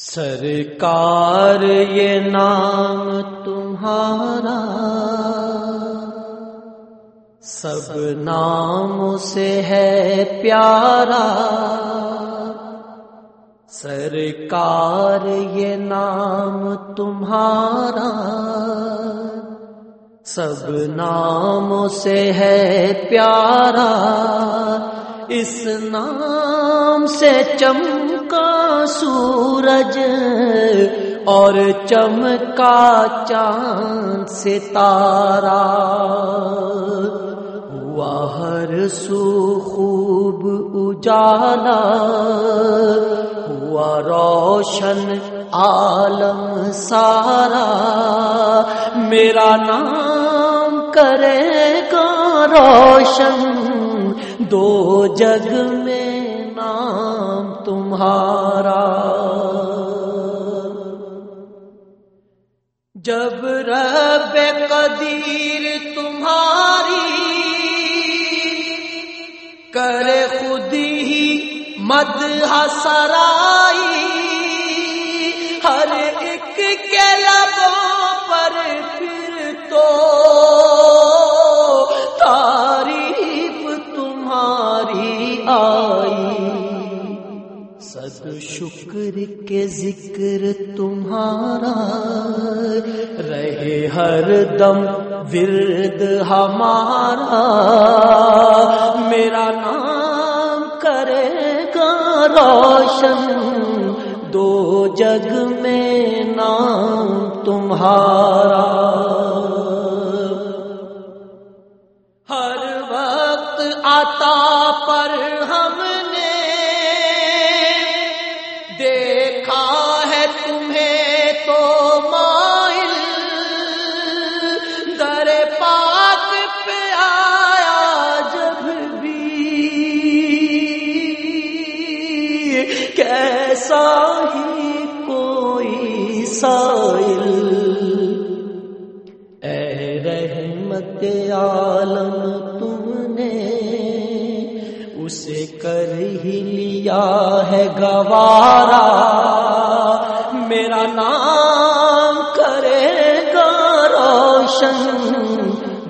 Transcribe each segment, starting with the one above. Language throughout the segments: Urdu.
سرکار، یہ نام تمہارا۔ سب نام سے ہے پیارا۔ سرکار، یہ نام تمہارا۔ سب نام سے ہے پیارا۔ اس نام سے چمکا سورج اور چمکا چاند ستارہ ہوا ہر سو خوب اجالا ہوا روشن عالم سارا میرا نام کرے گا روشن دو جگ میں تمہارا۔ جب رب قدیر تمہاری کرے خود ہی مد سرائی ہر ایک کے شکر کے ذکر تمہارا رہے ہر دم ورد ہمارا میرا نام کرے گا روشن دو جگ میں نام تمہارا دیکھا ہے تمہیں تو مائل۔ در پاک پہ آیا جب بھی۔ کیسا ہی کوئی سائل۔ اے رحمت عالم، تم اسے کر ہی لیا ہے گوارا۔ میرا نام کرے گا روشن۔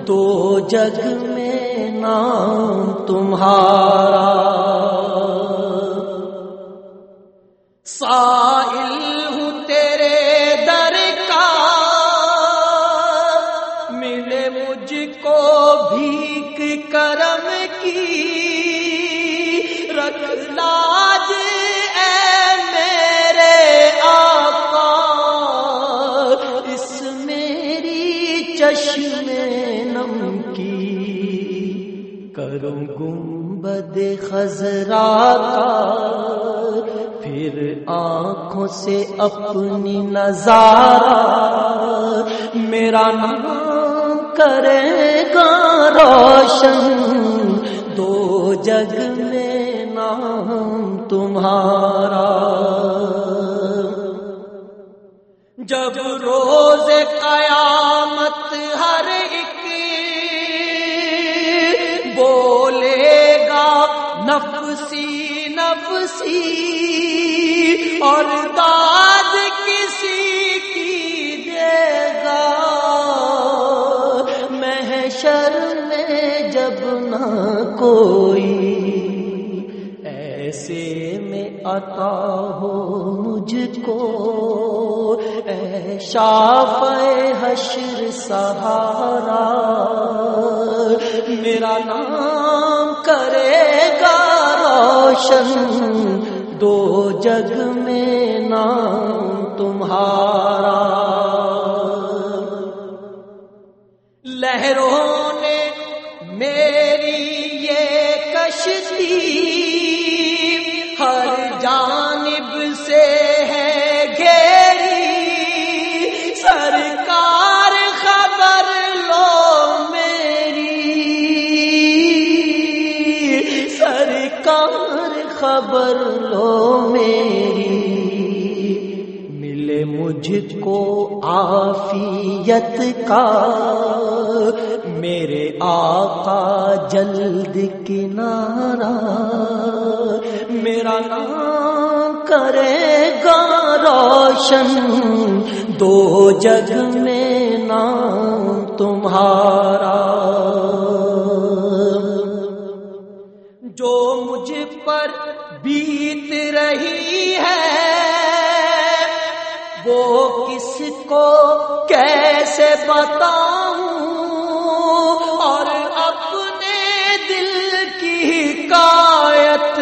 دو جگ میں نام تمہارا۔ سائل گنبد خزرا پھر آنکھوں سے اپنی نظارہ میرا نام کرے گا روشن دو جگ میں نام تمہارا اور داد کسی کی دے گا۔ محشر میں جب نہ کوئی ایسے میں عطا ہو مجھ کو۔ اے شاف حشر سہارا، میرا نام کرے گا روشن۔ دو جگ میں نام تمہارا۔ لہروں نے میری یہ کشتی ہر جانب سے ہے گھیری۔ سرکار خبر لو میری۔ سرکار خبر مجھ کو آفیت کا، میرے آقا جلد کنارا میرا نام کرے گا روشن، دو جگ میں نام تمہارا۔ وہ کس کو کیسے بتاؤں اور اپنے دل کی کایت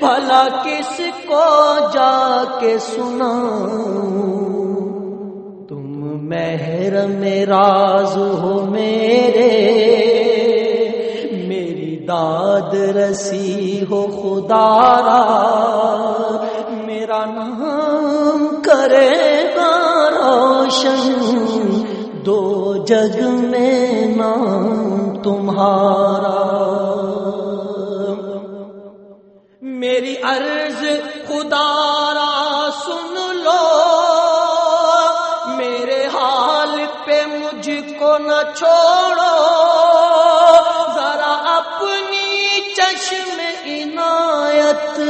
بھلا کس کو جا کے سنا تم مہر میں راز ہو میرے، میری داد رسی ہو خدا را میرا نام کرے گا روشن۔ دو جگ میں نام تمہارا۔ میری عرض خدا را سن لو۔ میرے حال پہ مجھ کو نہ چھوڑو۔ ذرا اپنی چشم عنایت۔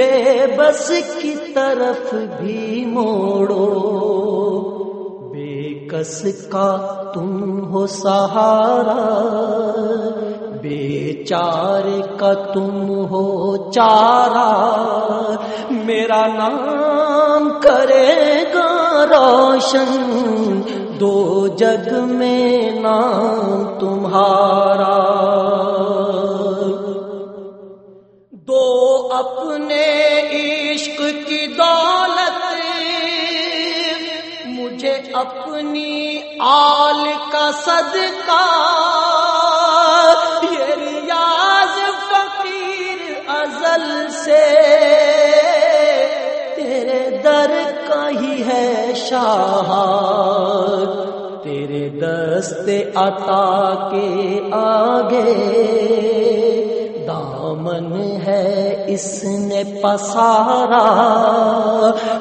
بے بس کی طرف بھی موڑو۔ بے کس کا تم ہو سہارا۔ بے چار کا تم ہو چارا۔ میرا نام کرے گا روشن۔ دو جگ میں نام تمہارا۔ اپنے عشق کی دولت مجھے اپنی آل کا صدقہ یہ ریاض فقیر ازل سے تیرے در کا ہی ہے شاہ تیرے دست عطا کے آگے دامن ہے اس نے پسارا،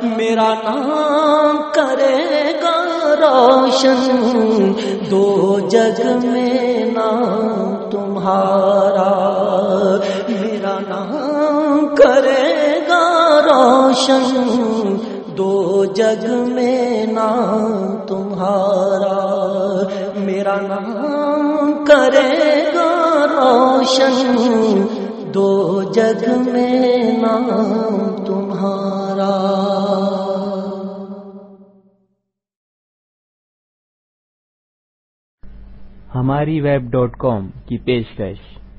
میرا نام کرے گا روشن۔ دو جگ میں نام تمہارا، میرا نام کرے گا روشن۔ دو جگ میں نام تمہارا، میرا نام کرے گا روشن۔ دو جگ میں نام تمہارا۔ ہماری ویب ڈاٹ کام کی پیشکش۔